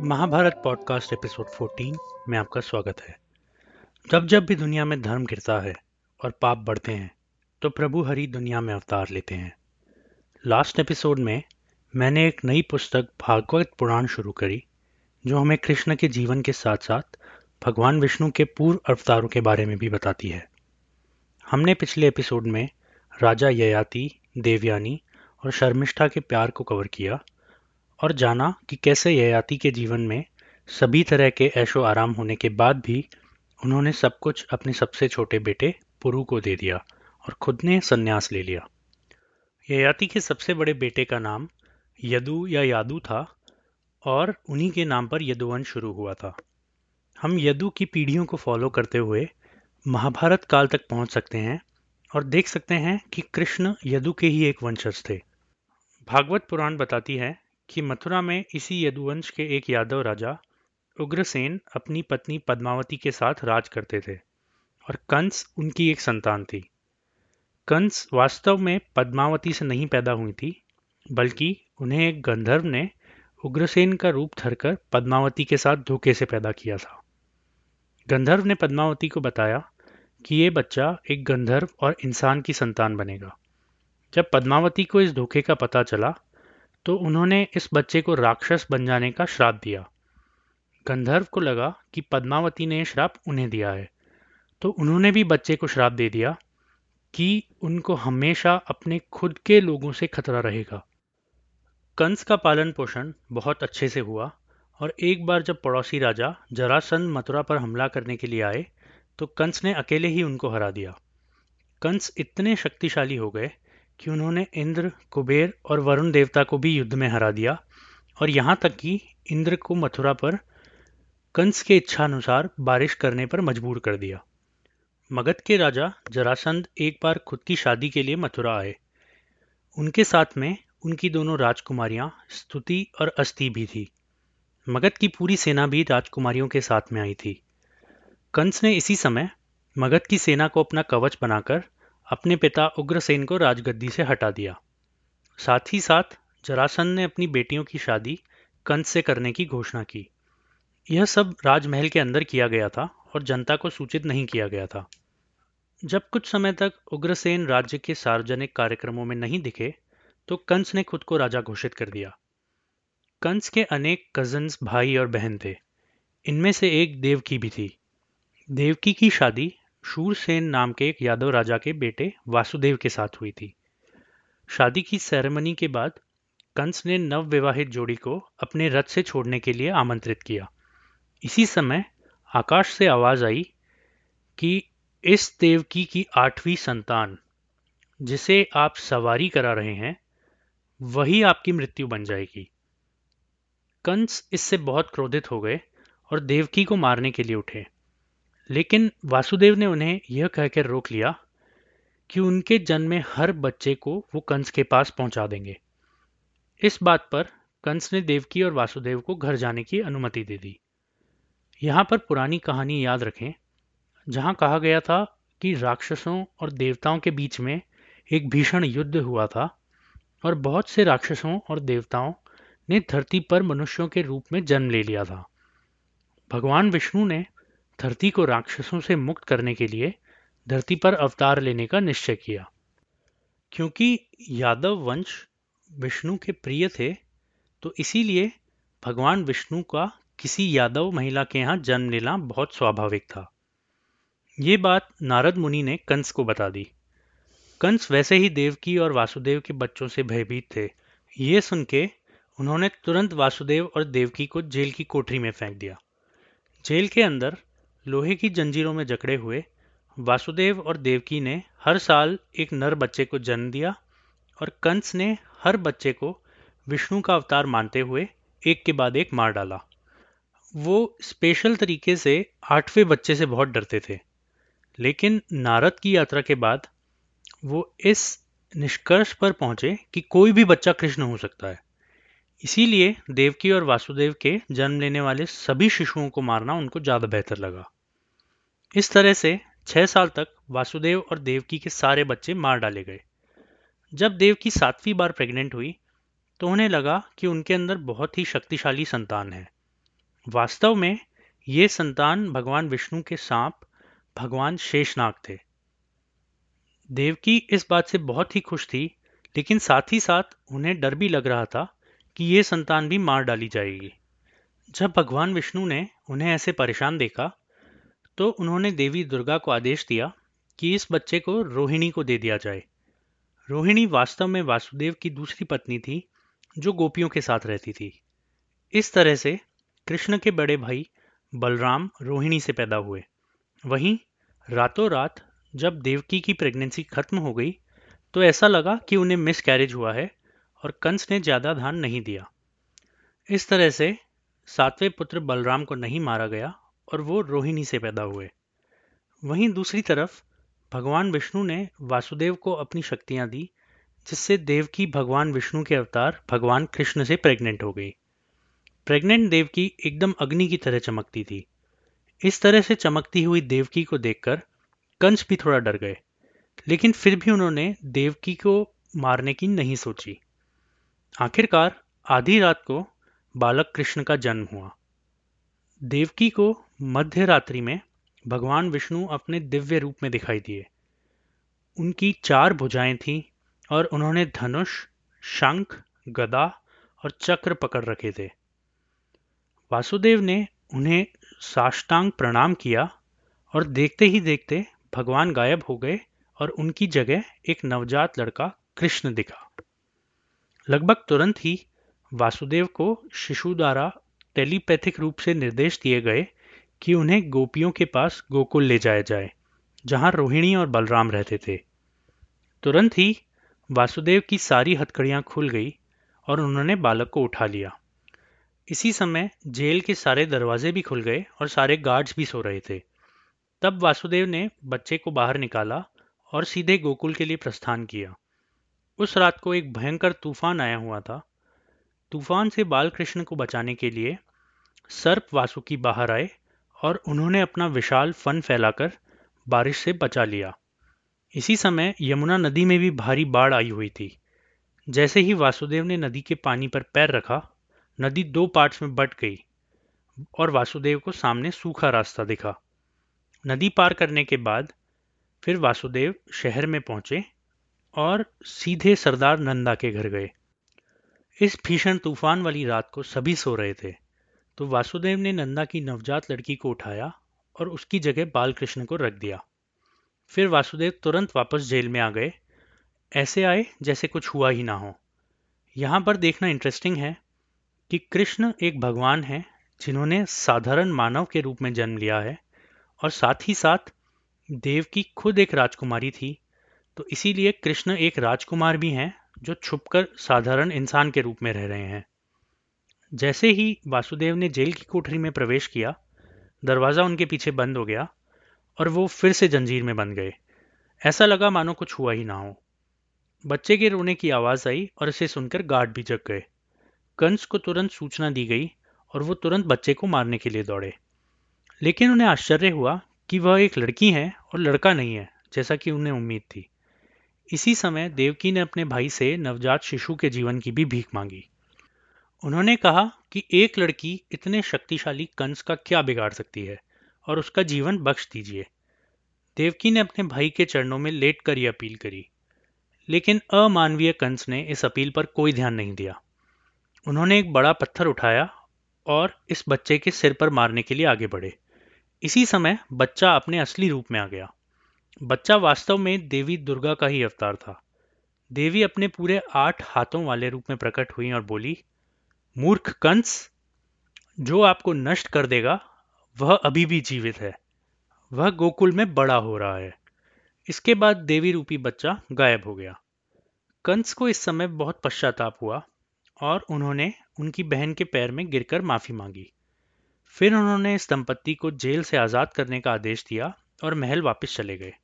Mahabharat podcast episode 14 में आपका स्वागत है। जब जब भी दुनिया में धर्म गिरता है और पाप बढ़ते हैं तो प्रभु हरि दुनिया में अवतार लेते हैं। लास्ट एपिसोड में मैंने एक नई पुस्तक भागवत पुराण शुरू करी, जो हमें कृष्ण के जीवन के साथ साथ भगवान विष्णु के पूर्व अवतारों के बारे में भी बताती है। हमने पिछले एपिसोड में राजा ययाति, देवयानी और शर्मिष्ठा के प्यार को कवर किया और जाना कि कैसे ययाति के जीवन में सभी तरह के ऐशो आराम होने के बाद भी उन्होंने सब कुछ अपने सबसे छोटे बेटे पुरु को दे दिया और खुद ने संन्यास ले लिया। ययाति के सबसे बड़े बेटे का नाम यदु या यादू था और उन्हीं के नाम पर यदुवंश शुरू हुआ था। हम यदु की पीढ़ियों को फॉलो करते हुए महाभारत काल तक पहुँच सकते हैं और देख सकते हैं कि कृष्ण यदु के ही एक वंशज थे। भागवत पुराण बताती है कि मथुरा में इसी यदुवंश के एक यादव राजा उग्रसेन अपनी पत्नी पद्मावती के साथ राज करते थे और कंस उनकी एक संतान थी। कंस वास्तव में पद्मावती से नहीं पैदा हुई थी, बल्कि उन्हें एक गंधर्व ने उग्रसेन का रूप धरकर पद्मावती के साथ धोखे से पैदा किया था। गंधर्व ने पद्मावती को बताया कि ये बच्चा एक गंधर्व और इंसान की संतान बनेगा। जब पद्मावती को इस धोखे का पता चला तो उन्होंने इस बच्चे को राक्षस बन जाने का श्राप दिया। गंधर्व को लगा कि पद्मावती ने श्राप उन्हें दिया है। तो उन्होंने भी बच्चे को श्राप दे दिया कि उनको हमेशा अपने खुद के लोगों से खतरा रहेगा। कंस का पालन पोषण बहुत अच्छे से हुआ और एक बार जब पड़ोसी राजा जरासंध मथुरा पर हमला करने के लिए आए तो कंस ने अकेले ही उनको हरा दिया। कंस इतने शक्तिशाली हो गए कि उन्होंने इंद्र, कुबेर और वरुण देवता को भी युद्ध में हरा दिया और यहाँ तक कि इंद्र को मथुरा पर कंस के इच्छा अनुसार बारिश करने पर मजबूर कर दिया। मगध के राजा जरासंध एक बार खुद की शादी के लिए मथुरा आए। उनके साथ में उनकी दोनों राजकुमारियाँ स्तुति और अस्थि भी थी। मगध की पूरी सेना भी राजकुमारियों के साथ में आई थी। कंस ने इसी समय मगध की सेना को अपना कवच बनाकर अपने पिता उग्रसेन को राजगद्दी से हटा दिया। साथ ही साथ, जरासंध ने अपनी बेटियों की शादी कंस से करने की घोषणा की। यह सब राजमहल के अंदर किया गया था और जनता को सूचित नहीं किया गया था। जब कुछ समय तक उग्रसेन राज्य के सार्वजनिक कार्यक्रमों में नहीं दिखे तो कंस ने खुद को राजा घोषित कर दिया। कंस के अनेक कजन्स भाई और बहन थे। इनमें से एक देवकी भी थी। देवकी की शादी शूरसेन नाम के एक यादव राजा के बेटे वासुदेव के साथ हुई थी। शादी की सेरेमनी के बाद कंस ने नव विवाहित जोड़ी को अपने रथ से छोड़ने के लिए आमंत्रित किया। इसी समय आकाश से आवाज़ आई कि इस देवकी की आठवीं संतान, जिसे आप सवारी करा रहे हैं, वही आपकी मृत्यु बन जाएगी। कंस इससे बहुत क्रोधित हो गए और देवकी को मारने के लिए उठे। लेकिन वासुदेव ने उन्हें यह कहकर रोक लिया कि उनके जन्मे हर बच्चे को वो कंस के पास पहुँचा देंगे। इस बात पर कंस ने देवकी और वासुदेव को घर जाने की अनुमति दे दी। यहाँ पर पुरानी कहानी याद रखें, जहाँ कहा गया था कि राक्षसों और देवताओं के बीच में एक भीषण युद्ध हुआ था और बहुत से राक्षसों और देवताओं ने धरती पर मनुष्यों के रूप में जन्म ले लिया था। भगवान विष्णु ने धरती को राक्षसों से मुक्त करने के लिए धरती पर अवतार लेने का निश्चय किया। क्योंकि यादव वंश विष्णु के प्रिय थे तो इसीलिए भगवान विष्णु का किसी यादव महिला के यहाँ जन्म लेना बहुत स्वाभाविक था। ये बात नारद मुनि ने कंस को बता दी। कंस वैसे ही देवकी और वासुदेव के बच्चों से भयभीत थे। ये सुन के उन्होंने तुरंत वासुदेव और देवकी को जेल की कोठरी में फेंक दिया। जेल के अंदर लोहे की जंजीरों में जकड़े हुए, वासुदेव और देवकी ने हर साल एक नर बच्चे को जन्म दिया और कंस ने हर बच्चे को विष्णु का अवतार मानते हुए एक के बाद एक मार डाला। वो स्पेशल तरीके से आठवें बच्चे से बहुत डरते थे, लेकिन नारद की यात्रा के बाद वो इस निष्कर्ष पर पहुँचे कि कोई भी बच्चा कृष्ण हो सकता है। इसीलिए देवकी और वासुदेव के जन्म लेने वाले सभी शिशुओं को मारना उनको ज़्यादा बेहतर लगा। इस तरह से छह साल तक वासुदेव और देवकी के सारे बच्चे मार डाले गए। जब देवकी सातवीं बार प्रेग्नेंट हुई तो उन्हें लगा कि उनके अंदर बहुत ही शक्तिशाली संतान है। वास्तव में ये संतान भगवान विष्णु के सांप, भगवान शेषनाग थे। देवकी इस बात से बहुत ही खुश थी, लेकिन साथ ही साथ उन्हें डर भी लग रहा था कि ये संतान भी मार डाली जाएगी। जब भगवान विष्णु ने उन्हें ऐसे परेशान देखा तो उन्होंने देवी दुर्गा को आदेश दिया कि इस बच्चे को रोहिणी को दे दिया जाए। रोहिणी वास्तव में वासुदेव की दूसरी पत्नी थी, जो गोपियों के साथ रहती थी। इस तरह से कृष्ण के बड़े भाई बलराम रोहिणी से पैदा हुए। वहीं रातों रात जब देवकी की प्रेगनेंसी खत्म हो गई तो ऐसा लगा कि उन्हें मिस कैरेज हुआ है और कंस ने ज़्यादा ध्यान नहीं दिया। इस तरह से सातवें पुत्र बलराम को नहीं मारा गया और वो रोहिणी से पैदा हुए। वहीं दूसरी तरफ़, भगवान विष्णु ने वासुदेव को अपनी शक्तियाँ दी, जिससे देवकी भगवान विष्णु के अवतार भगवान कृष्ण से प्रेग्नेंट हो गई प्रेग्नेंट देवकी एकदम अग्नि की तरह चमकती थी। इस तरह से चमकती हुई देवकी को देखकर कंस भी थोड़ा डर गए, लेकिन फिर भी उन्होंने देवकी को मारने की नहीं सोची। आखिरकार, आधी रात को बालक कृष्ण का जन्म हुआ। देवकी को मध्य रात्रि में भगवान विष्णु अपने दिव्य रूप में दिखाई दिए। उनकी चार भुजाएँ थीं और उन्होंने धनुष, शंख, गदा और चक्र पकड़ रखे थे। वासुदेव ने उन्हें साष्टांग प्रणाम किया और देखते ही देखते भगवान गायब हो गए और उनकी जगह एक नवजात लड़का कृष्ण दिखा। लगभग तुरंत ही वासुदेव को शिशु द्वारा टेलीपैथिक रूप से निर्देश दिए गए कि उन्हें गोपियों के पास गोकुल ले जाया जाए, जहाँ रोहिणी और बलराम रहते थे। तुरंत ही वासुदेव की सारी हथकड़ियाँ खुल गई और उन्होंने बालक को उठा लिया। इसी समय जेल के सारे दरवाजे भी खुल गए और सारे गार्ड्स भी सो रहे थे। तब वासुदेव ने बच्चे को बाहर निकाला और सीधे गोकुल के लिए प्रस्थान किया। उस रात को एक भयंकर तूफ़ान आया हुआ था। तूफ़ान से बालकृष्ण को बचाने के लिए सर्प वासुकी बाहर आए और उन्होंने अपना विशाल फन फैलाकर बारिश से बचा लिया। इसी समय यमुना नदी में भी भारी बाढ़ आई हुई थी। जैसे ही वासुदेव ने नदी के पानी पर पैर रखा, नदी दो पार्ट्स में बट गई और वासुदेव को सामने सूखा रास्ता दिखा। नदी पार करने के बाद फिर वासुदेव शहर में पहुँचे और सीधे सरदार नंदा के घर गए। इस भीषण तूफ़ान वाली रात को सभी सो रहे थे। तो वासुदेव ने नंदा की नवजात लड़की को उठाया और उसकी जगह बालकृष्ण को रख दिया। फिर वासुदेव तुरंत वापस जेल में आ गए। ऐसे आए जैसे कुछ हुआ ही ना हो। यहाँ पर देखना इंटरेस्टिंग है कि कृष्ण एक भगवान है जिन्होंने साधारण मानव के रूप में जन्म लिया है और साथ ही साथ देव की खुद एक राजकुमारी थी। तो इसीलिए कृष्ण एक राजकुमार भी हैं जो छुपकर साधारण इंसान के रूप में रह रहे हैं। जैसे ही वासुदेव ने जेल की कोठरी में प्रवेश किया, दरवाज़ा उनके पीछे बंद हो गया और वो फिर से जंजीर में बंद गए। ऐसा लगा मानो कुछ हुआ ही ना हो। बच्चे के रोने की आवाज़ आई और इसे सुनकर गार्ड भी जग गए। कंस को तुरंत सूचना दी गई और वो तुरंत बच्चे को मारने के लिए दौड़े। लेकिन उन्हें आश्चर्य हुआ कि वह एक लड़की है और लड़का नहीं है, जैसा कि उन्हें उम्मीद थी। इसी समय देवकी ने अपने भाई से नवजात शिशु के जीवन की भी भीख मांगी। उन्होंने कहा कि एक लड़की इतने शक्तिशाली कंस का क्या बिगाड़ सकती है और उसका जीवन बख्श दीजिए। देवकी ने अपने भाई के चरणों में लेट कर यह अपील करी, लेकिन अमानवीय कंस ने इस अपील पर कोई ध्यान नहीं दिया। उन्होंने एक बड़ा पत्थर उठाया और इस बच्चे के सिर पर मारने के लिए आगे बढ़े। इसी समय बच्चा अपने असली रूप में आ गया। बच्चा वास्तव में देवी दुर्गा का ही अवतार था। देवी अपने पूरे आठ हाथों वाले रूप में प्रकट हुई और बोली मूर्ख कंस, जो आपको नष्ट कर देगा, वह अभी भी जीवित है। वह गोकुल में बड़ा हो रहा है। इसके बाद देवी रूपी बच्चा गायब हो गया। कंस को इस समय बहुत पश्चाताप हुआ और उन्होंने उनकी बहन के पैर में गिरकर माफ़ी मांगी। फिर उन्होंने इस दंपत्ति को जेल से आज़ाद करने का आदेश दिया और महल वापस चले गए।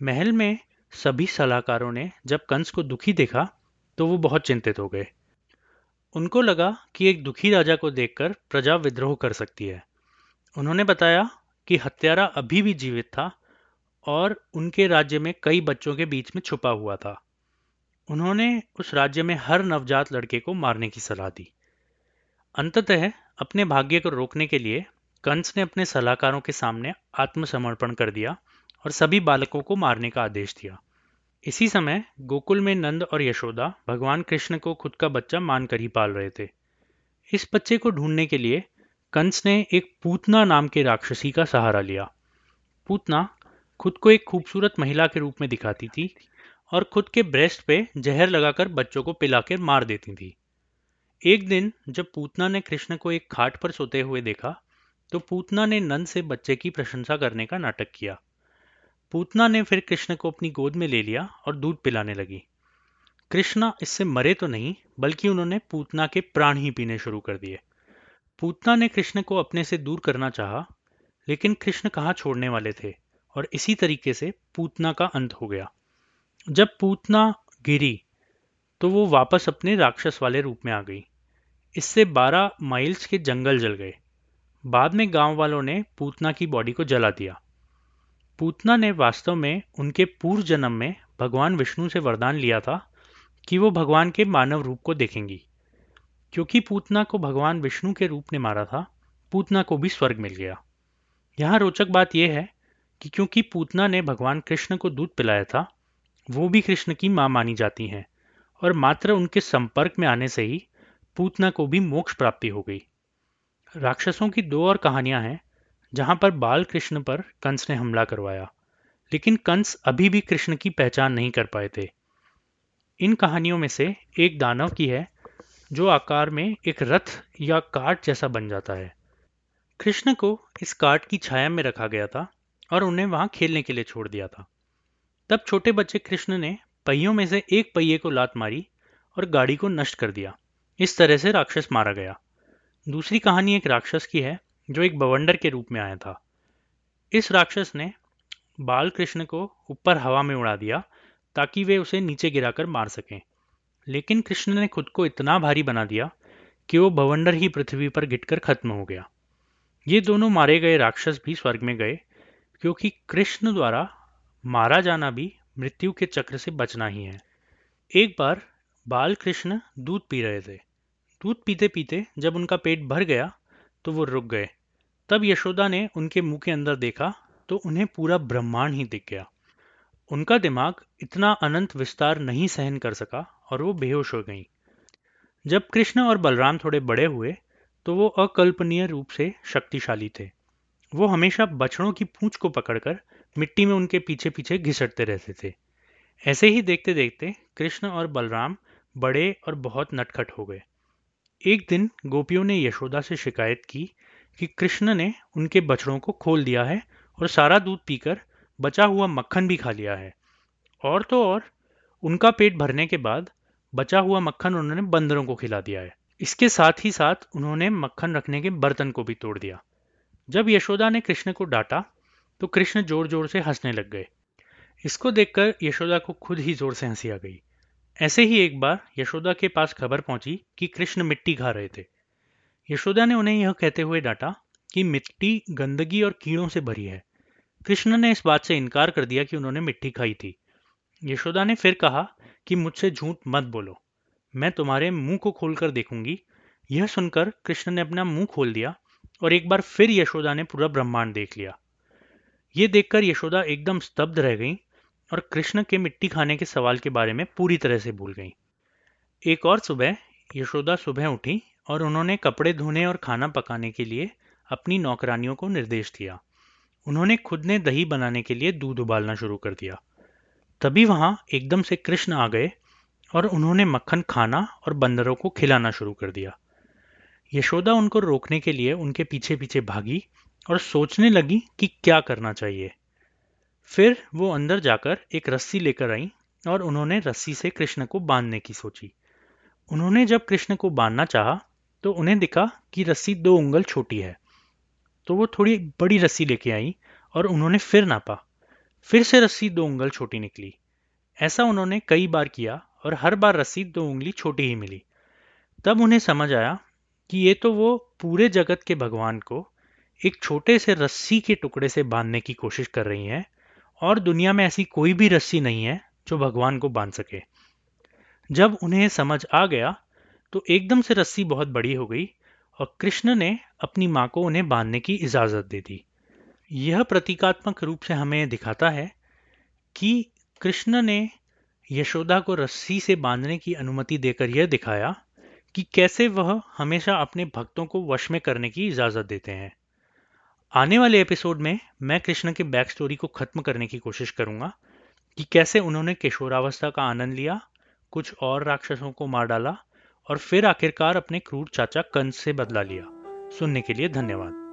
महल में सभी सलाहकारों ने जब कंस को दुखी देखा तो वो बहुत चिंतित हो गए। उनको लगा कि एक दुखी राजा को देखकर प्रजा विद्रोह कर सकती है। उन्होंने बताया कि हत्यारा अभी भी जीवित था और उनके राज्य में कई बच्चों के बीच में छुपा हुआ था। उन्होंने उस राज्य में हर नवजात लड़के को मारने की सलाह दी। अंततः अपने भाग्य को रोकने के लिए कंस ने अपने सलाहकारों के सामने आत्मसमर्पण कर दिया और सभी बालकों को मारने का आदेश दिया। इसी समय गोकुल में नंद और यशोदा भगवान कृष्ण को खुद का बच्चा मानकर ही पाल रहे थे। इस बच्चे को ढूँढने के लिए कंस ने एक पूतना नाम के राक्षसी का सहारा लिया। पूतना खुद को एक खूबसूरत महिला के रूप में दिखाती थी और खुद के ब्रेस्ट पे जहर लगाकर बच्चों को पिलाकर मार देती थी। एक दिन जब पूतना ने कृष्ण को एक खाट पर सोते हुए देखा तो पूतना ने नंद से बच्चे की प्रशंसा करने का नाटक किया। पूतना ने फिर कृष्ण को अपनी गोद में ले लिया और दूध पिलाने लगी। कृष्णा इससे मरे तो नहीं बल्कि उन्होंने पूतना के प्राण ही पीने शुरू कर दिए। पूतना ने कृष्ण को अपने से दूर करना चाहा, लेकिन कृष्ण कहाँ छोड़ने वाले थे और इसी तरीके से पूतना का अंत हो गया। जब पूतना गिरी तो वो वापस अपने राक्षस वाले रूप में आ गई। इससे 12 माइल्स के जंगल जल गए। बाद में गाँव वालों ने पूतना की बॉडी को जला दिया। पूतना ने वास्तव में उनके पूर्व जन्म में भगवान विष्णु से वरदान लिया था कि वो भगवान के मानव रूप को देखेंगी। क्योंकि पूतना को भगवान विष्णु के रूप ने मारा था, पूतना को भी स्वर्ग मिल गया। यहाँ रोचक बात यह है कि क्योंकि पूतना ने भगवान कृष्ण को दूध पिलाया था, वो भी कृष्ण की माँ मानी जाती हैं और मात्र उनके संपर्क में आने से ही पूतना को भी मोक्ष प्राप्ति हो गई। राक्षसों की दो और कहानियाँ हैं जहाँ पर बाल कृष्ण पर कंस ने हमला करवाया। लेकिन कंस अभी भी कृष्ण की पहचान नहीं कर पाए थे। इन कहानियों में से एक दानव की है, जो आकार में एक रथ या कार्ट जैसा बन जाता है। कृष्ण को इस कार्ट की छाया में रखा गया था और उन्हें वहाँ खेलने के लिए छोड़ दिया था। तब छोटे बच्चे कृष्ण ने पहियों में से एक पहिए को लात मारी और गाड़ी को नष्ट कर दिया। इस तरह से राक्षस मारा गया। दूसरी कहानी एक राक्षस की है जो एक बवंडर के रूप में आया था। इस राक्षस ने बाल कृष्ण को ऊपर हवा में उड़ा दिया ताकि वे उसे नीचे गिराकर मार सकें। लेकिन कृष्ण ने खुद को इतना भारी बना दिया कि वो भवंडर ही पृथ्वी पर गिटकर खत्म हो गया। ये दोनों मारे गए राक्षस भी स्वर्ग में गए, क्योंकि कृष्ण द्वारा मारा जाना भी मृत्यु के चक्र से बचना ही है। एक बार बाल कृष्ण दूध पी रहे थे। दूध पीते पीते जब उनका पेट भर गया तो वो रुक गए। तब यशोदा ने उनके मुँह के अंदर देखा तो उन्हें पूरा ब्रह्मांड ही दिख गया। उनका दिमाग इतना अनंत विस्तार नहीं सहन कर सका और वो बेहोश हो गई। जब कृष्ण और बलराम थोड़े बड़े हुए तो वो अकल्पनीय रूप से शक्तिशाली थे। वो हमेशा बछड़ों की पूंछ को पकड़कर मिट्टी में उनके पीछे पीछे घिसटते रहते थे। ऐसे ही देखते देखते कृष्ण और बलराम बड़े और बहुत नटखट हो गए। एक दिन गोपियों ने यशोदा से शिकायत की कि कृष्ण ने उनके बछड़ों को खोल दिया है और सारा दूध पीकर बचा हुआ मक्खन भी खा लिया है। और तो और, उनका पेट भरने के बाद बचा हुआ मक्खन उन्होंने बंदरों को खिला दिया है। इसके साथ ही साथ उन्होंने मक्खन रखने के बर्तन को भी तोड़ दिया। जब यशोदा ने कृष्ण को डांटा तो कृष्ण ज़ोर ज़ोर से हंसने लग गए। इसको देखकर यशोदा को खुद ही ज़ोर से हँसी आ गई। ऐसे ही एक बार यशोदा के पास खबर पहुँची कि कृष्ण मिट्टी खा रहे थे। यशोदा ने उन्हें यह कहते हुए डांटा कि मिट्टी गंदगी और कीड़ों से भरी है। कृष्ण ने इस बात से इनकार कर दिया कि उन्होंने मिट्टी खाई थी। यशोदा ने फिर कहा कि मुझसे झूठ मत बोलो। मैं तुम्हारे मुँह को खोलकर देखूँगी। यह सुनकर कृष्ण ने अपना मुँह खोल दिया और एक बार फिर यशोदा ने पूरा ब्रह्मांड देख लिया। ये देखकर यशोदा एकदम स्तब्ध रह गई और कृष्ण के मिट्टी खाने के सवाल के बारे में पूरी तरह से भूल गई। एक और सुबह यशोदा सुबह उठी और उन्होंने कपड़े धोने और खाना पकाने के लिए अपनी नौकरानियों को निर्देश दिया। उन्होंने खुद ने दही बनाने के लिए दूध उबालना शुरू कर दिया। तभी वहाँ एकदम से कृष्ण आ गए और उन्होंने मक्खन खाना और बंदरों को खिलाना शुरू कर दिया। यशोदा उनको रोकने के लिए उनके पीछे पीछे भागी और सोचने लगी कि क्या करना चाहिए। फिर वो अंदर जाकर एक रस्सी लेकर आई और उन्होंने रस्सी से कृष्ण को बांधने की सोची। उन्होंने जब कृष्ण को बांधना चाहा तो उन्हें दिखा कि रस्सी दो उंगल छोटी है। तो वो थोड़ी बड़ी रस्सी लेके आई और उन्होंने फिर नापा। फिर से रस्सी दो उंगल छोटी निकली। ऐसा उन्होंने कई बार किया और हर बार रस्सी दो उंगली छोटी ही मिली। तब उन्हें समझ आया कि ये तो वो पूरे जगत के भगवान को एक छोटे से रस्सी के टुकड़े से बांधने की कोशिश कर रही हैं और दुनिया में ऐसी कोई भी रस्सी नहीं है जो भगवान को बाँध सके। जब उन्हें समझ आ गया तो एकदम से रस्सी बहुत बड़ी हो गई और कृष्ण ने अपनी माँ को उन्हें बांधने की इजाज़त दे दी। यह प्रतीकात्मक रूप से हमें दिखाता है कि कृष्ण ने यशोदा को रस्सी से बांधने की अनुमति देकर यह दिखाया कि कैसे वह हमेशा अपने भक्तों को वश में करने की इजाज़त देते हैं। आने वाले एपिसोड में मैं कृष्ण के बैक स्टोरी को खत्म करने की कोशिश करूँगा कि कैसे उन्होंने किशोरावस्था का आनंद लिया, कुछ और राक्षसों को मार डाला और फिर आखिरकार अपने क्रूर चाचा कंस से बदला लिया। सुनने के लिए धन्यवाद।